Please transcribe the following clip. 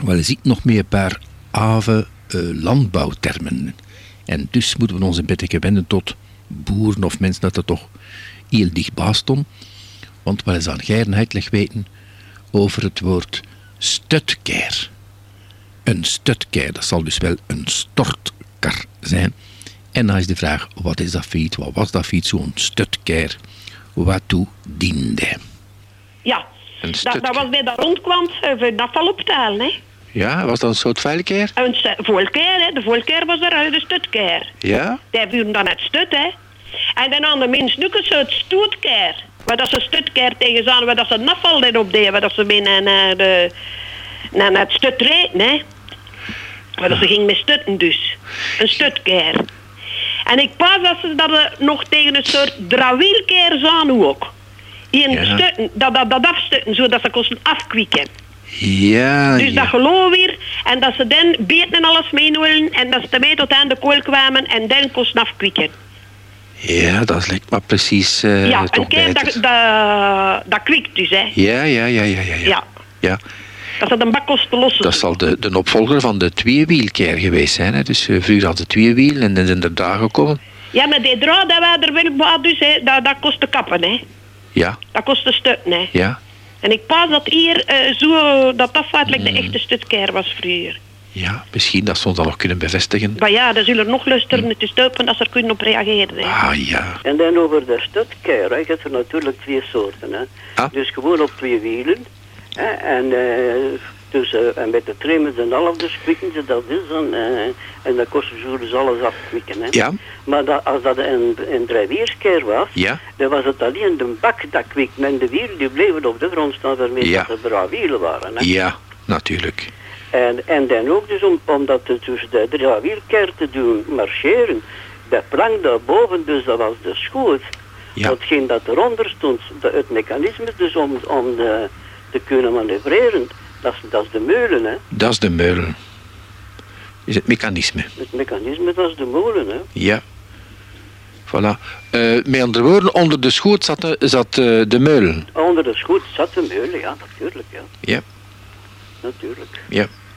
Wel, je ziet nog meer een paar ave eh, landbouwtermen. En dus moeten we ons een beetje wenden tot boeren of mensen dat er toch heel dichtbij stonden. Want we aan Geiren uitleg weten over het woord stutkeer. Een stutkeer, dat zal dus wel een stortkar zijn. En dan is de vraag, wat is dat fiets? Wat was dat fiets, zo'n stutkeer? Waartoe diende? Een dat, was bij dat rondkwam eh, dat afval optellen, hè. Ja, was dat een soort vuilkeer? Een volkeer, hè. De volkeer was eruit, de stutkeer. Ja? Die vuren dan het stut, hè. En dan aan de mensen ook een soort stootkeer. Waar dat ze stutkeer tegen zijn, waar dat ze afval erop deden, waar dat ze mee naar, de, naar, het stut reden, hè. Waar dat ze ging met stutten dus. Een stutkeer. En ik pas dat ze dat er nog tegen een soort drawielkeer zijn ook. In Ja. stutten, dat, dat, dat afstutten, zodat ze kosten afkwikken. Ja, Dus ja. dat geloof weer. En dat ze dan beten en alles meenullen. En dat ze ermee tot aan de kool kwamen. En dan kosten afkwikken. ja, dat lijkt me precies eh ja, toch een keer dat, dat, dat kwikt dus, hè. Ja, ja, ja, ja, ja. ja. Ja. Dat ze de bak kosten lossen. Dat zal de, de opvolger van de tweewielkeer geweest zijn. Hè? Dus eh, vroeger had de tweewiel en dan zijn er daar gekomen. Ja, maar die draad dat wij er wel dus, hè, dat, dat kost de kappen, hè. Ja, Dat kost de stutten, hè. ja, En ik pas dat hier eh, zo, dat dat Mm. de echte stutkeer was vroeger. ja. Misschien dat ze ons dat nog kunnen bevestigen. Maar ja, dan zullen er nog luisteren te stoppen als ze er kunnen op reageren, hè. Ah ja. En dan over de stutkeer, hè. je hebt er natuurlijk twee soorten. Hè. Ah. Dus gewoon op twee wielen. Hè. En, eh, dus, en met de tremmers en alles, dus kwikken ze dat is dan. eh, en dan kosten ze dus alles afkwikken. Hè. Ja, Maar dat, als dat een, een was, ja, dan was het alleen de bak dat kwikte. En de wielen die bleven op de grond staan waarmee Ja. dat er draaiwielen waren. Hè. ja, natuurlijk. En, en dan ook dus om, om dat dus de draaiwielkeer te doen marcheren. De plank daarboven, dus dat was de schoot. Ja, Datgene dat eronder stond, de, het mechanisme dus om, om de, te kunnen manoeuvreren, dat is, de meulen. Hè. dat is de meulen. Is het mechanisme. Het mechanisme, dat is de molen. Hè. Ja. Voilà. Eh, met andere woorden, onder de schoot zat, de, zat eh, de meulen. Onder de schoot zat de meulen, ja, natuurlijk. Ja. Ja, Natuurlijk. ja.